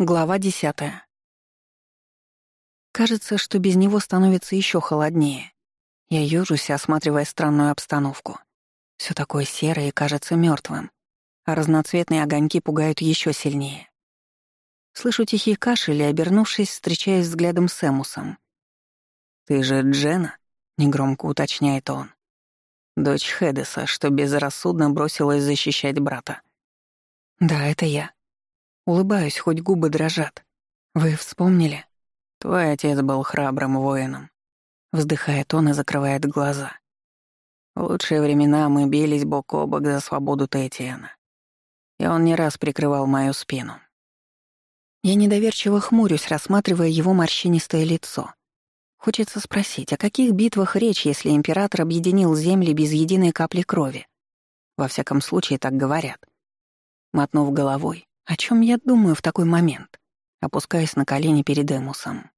Глава десятая. Кажется, что без него становится еще холоднее. Я ёжусь, осматривая странную обстановку. Все такое серое и кажется мертвым, а разноцветные огоньки пугают еще сильнее. Слышу тихий кашель и, обернувшись, встречаюсь взглядом с Эмусом. «Ты же Джена?» — негромко уточняет он. «Дочь Хедеса, что безрассудно бросилась защищать брата». «Да, это я», Улыбаюсь, хоть губы дрожат. Вы вспомнили? Твой отец был храбрым воином. Вздыхает он и закрывает глаза. В лучшие времена мы бились бок о бок за свободу Тэтиана. И он не раз прикрывал мою спину. Я недоверчиво хмурюсь, рассматривая его морщинистое лицо. Хочется спросить, о каких битвах речь, если император объединил земли без единой капли крови? Во всяком случае, так говорят. Мотнув головой, о чем я думаю в такой момент, опускаясь на колени перед Эмусом?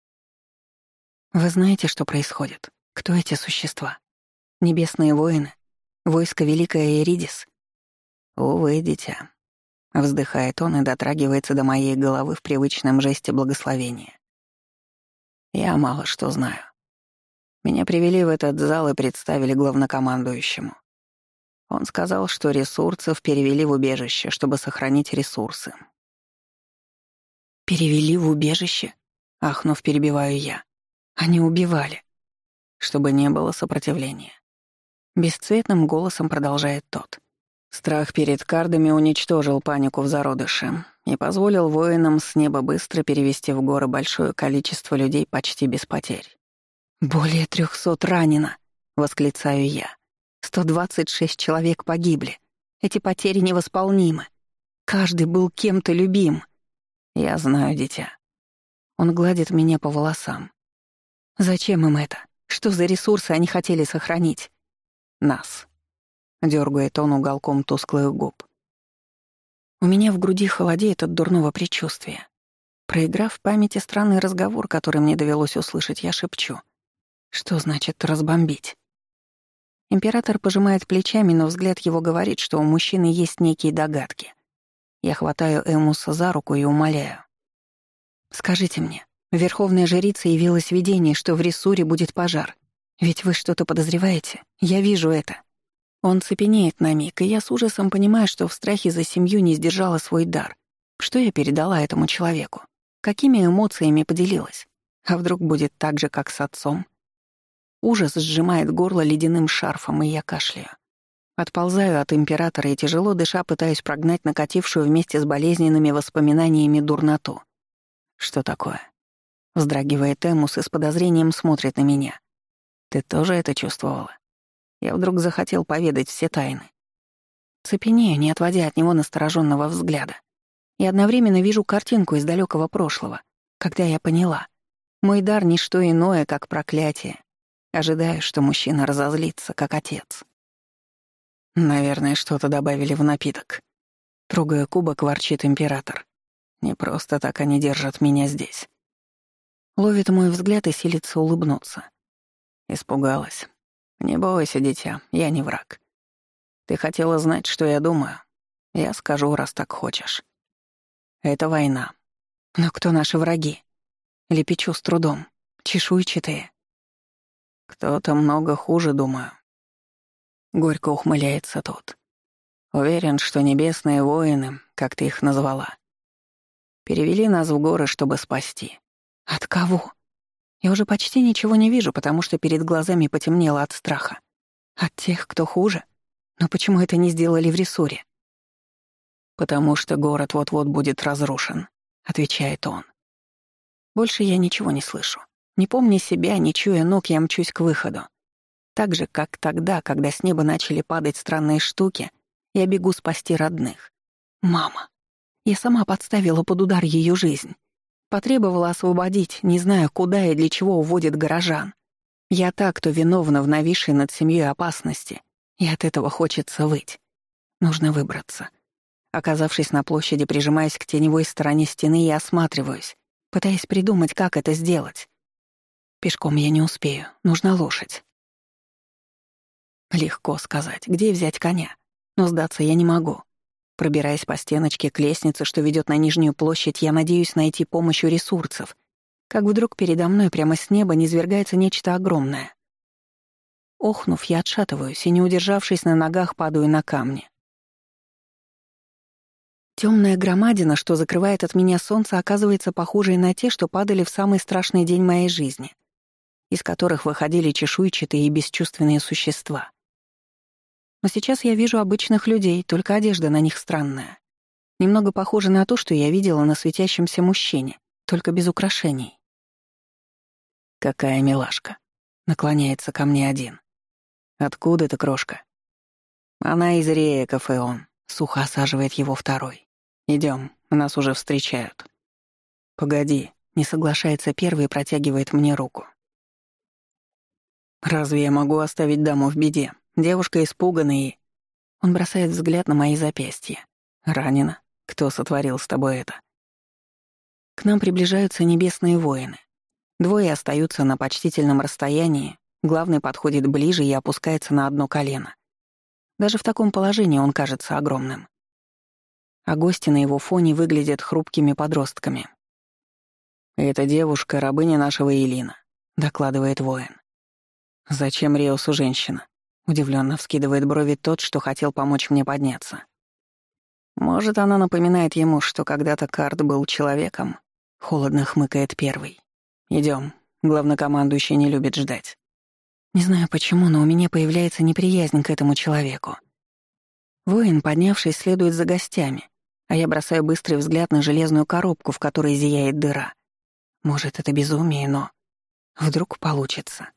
Вы знаете, что происходит? Кто эти существа? Небесные воины? Войско Великое Эридис? Увы, дитя. Вздыхает он и дотрагивается до моей головы в привычном жесте благословения. Я мало что знаю. Меня привели в этот зал и представили главнокомандующему. Он сказал, что ресурсов перевели в убежище, чтобы сохранить ресурсы. «Перевели в убежище?» — ахнув, перебиваю я. «Они убивали». Чтобы не было сопротивления. Бесцветным голосом продолжает тот. Страх перед кардами уничтожил панику в зародыше и позволил воинам с неба быстро перевести в горы большое количество людей почти без потерь. «Более трехсот ранено!» — восклицаю я. 126 человек погибли. Эти потери невосполнимы. Каждый был кем-то любим. Я знаю, дитя. Он гладит меня по волосам. Зачем им это? Что за ресурсы они хотели сохранить? Нас. Дёргает он уголком тусклых губ. У меня в груди холодеет от дурного предчувствия. Проиграв в памяти странный разговор, который мне довелось услышать, я шепчу. Что значит разбомбить? Император пожимает плечами, но взгляд его говорит, что у мужчины есть некие догадки. Я хватаю Эмуса за руку и умоляю. «Скажите мне, Верховная Жрица явилась видение, что в Ресуре будет пожар. Ведь вы что-то подозреваете? Я вижу это». Он цепенеет на миг, и я с ужасом понимаю, что в страхе за семью не сдержала свой дар. Что я передала этому человеку? Какими эмоциями поделилась? А вдруг будет так же, как с отцом? Ужас сжимает горло ледяным шарфом, и я кашляю. Отползаю от императора и тяжело дыша пытаюсь прогнать накатившую вместе с болезненными воспоминаниями дурноту. «Что такое?» Вздрагивает Эмус и с подозрением смотрит на меня. «Ты тоже это чувствовала?» Я вдруг захотел поведать все тайны. Цепенею, не отводя от него настороженного взгляда. И одновременно вижу картинку из далекого прошлого, когда я поняла. Мой дар — не что иное, как проклятие, Ожидаю, что мужчина разозлится, как отец. Наверное, что-то добавили в напиток. Трогая кубок, ворчит император. Не просто так они держат меня здесь. Ловит мой взгляд и силится улыбнуться. Испугалась. Не бойся, дитя, я не враг. Ты хотела знать, что я думаю. Я скажу, раз так хочешь. Это война. Но кто наши враги? Лепечу с трудом. Чешуйчатые. Кто-то много хуже, думаю. Горько ухмыляется тот. Уверен, что небесные воины, как ты их назвала, перевели нас в горы, чтобы спасти. От кого? Я уже почти ничего не вижу, потому что перед глазами потемнело от страха. От тех, кто хуже? Но почему это не сделали в Ресуре? «Потому что город вот-вот будет разрушен», — отвечает он. Больше я ничего не слышу. Не помня себя, не чуя ног, я мчусь к выходу. Так же, как тогда, когда с неба начали падать странные штуки, я бегу спасти родных. Мама. Я сама подставила под удар ее жизнь. Потребовала освободить, не зная, куда и для чего уводит горожан. Я та, кто виновна в нависшей над семьей опасности, и от этого хочется выть. Нужно выбраться. Оказавшись на площади, прижимаясь к теневой стороне стены, я осматриваюсь, пытаясь придумать, как это сделать. Пешком я не успею, нужна лошадь. Легко сказать, где взять коня, но сдаться я не могу. Пробираясь по стеночке к лестнице, что ведет на нижнюю площадь, я надеюсь найти помощь у ресурсов, как вдруг передо мной прямо с неба низвергается нечто огромное. Охнув, я отшатываюсь и, не удержавшись на ногах, падаю на камни. Темная громадина, что закрывает от меня солнце, оказывается похожей на те, что падали в самый страшный день моей жизни, из которых выходили чешуйчатые и бесчувственные существа. Но сейчас я вижу обычных людей, только одежда на них странная. Немного похожа на то, что я видела на светящемся мужчине, только без украшений. «Какая милашка!» — наклоняется ко мне один. «Откуда ты, крошка?» «Она из Рея, кафе он», — сухо осаживает его второй. Идем, нас уже встречают». «Погоди», — не соглашается первый и протягивает мне руку. «Разве я могу оставить даму в беде? Девушка испугана и...» Он бросает взгляд на мои запястья. «Ранена? Кто сотворил с тобой это?» К нам приближаются небесные воины. Двое остаются на почтительном расстоянии, главный подходит ближе и опускается на одно колено. Даже в таком положении он кажется огромным. А гости на его фоне выглядят хрупкими подростками. «Эта девушка — рабыня нашего Элина», — докладывает воин. «Зачем Риосу женщина?» — удивленно вскидывает брови тот, что хотел помочь мне подняться. «Может, она напоминает ему, что когда-то Карт был человеком?» — холодно хмыкает первый. Идем. Главнокомандующий не любит ждать. Не знаю почему, но у меня появляется неприязнь к этому человеку. Воин, поднявшись, следует за гостями, а я бросаю быстрый взгляд на железную коробку, в которой зияет дыра. Может, это безумие, но... Вдруг получится.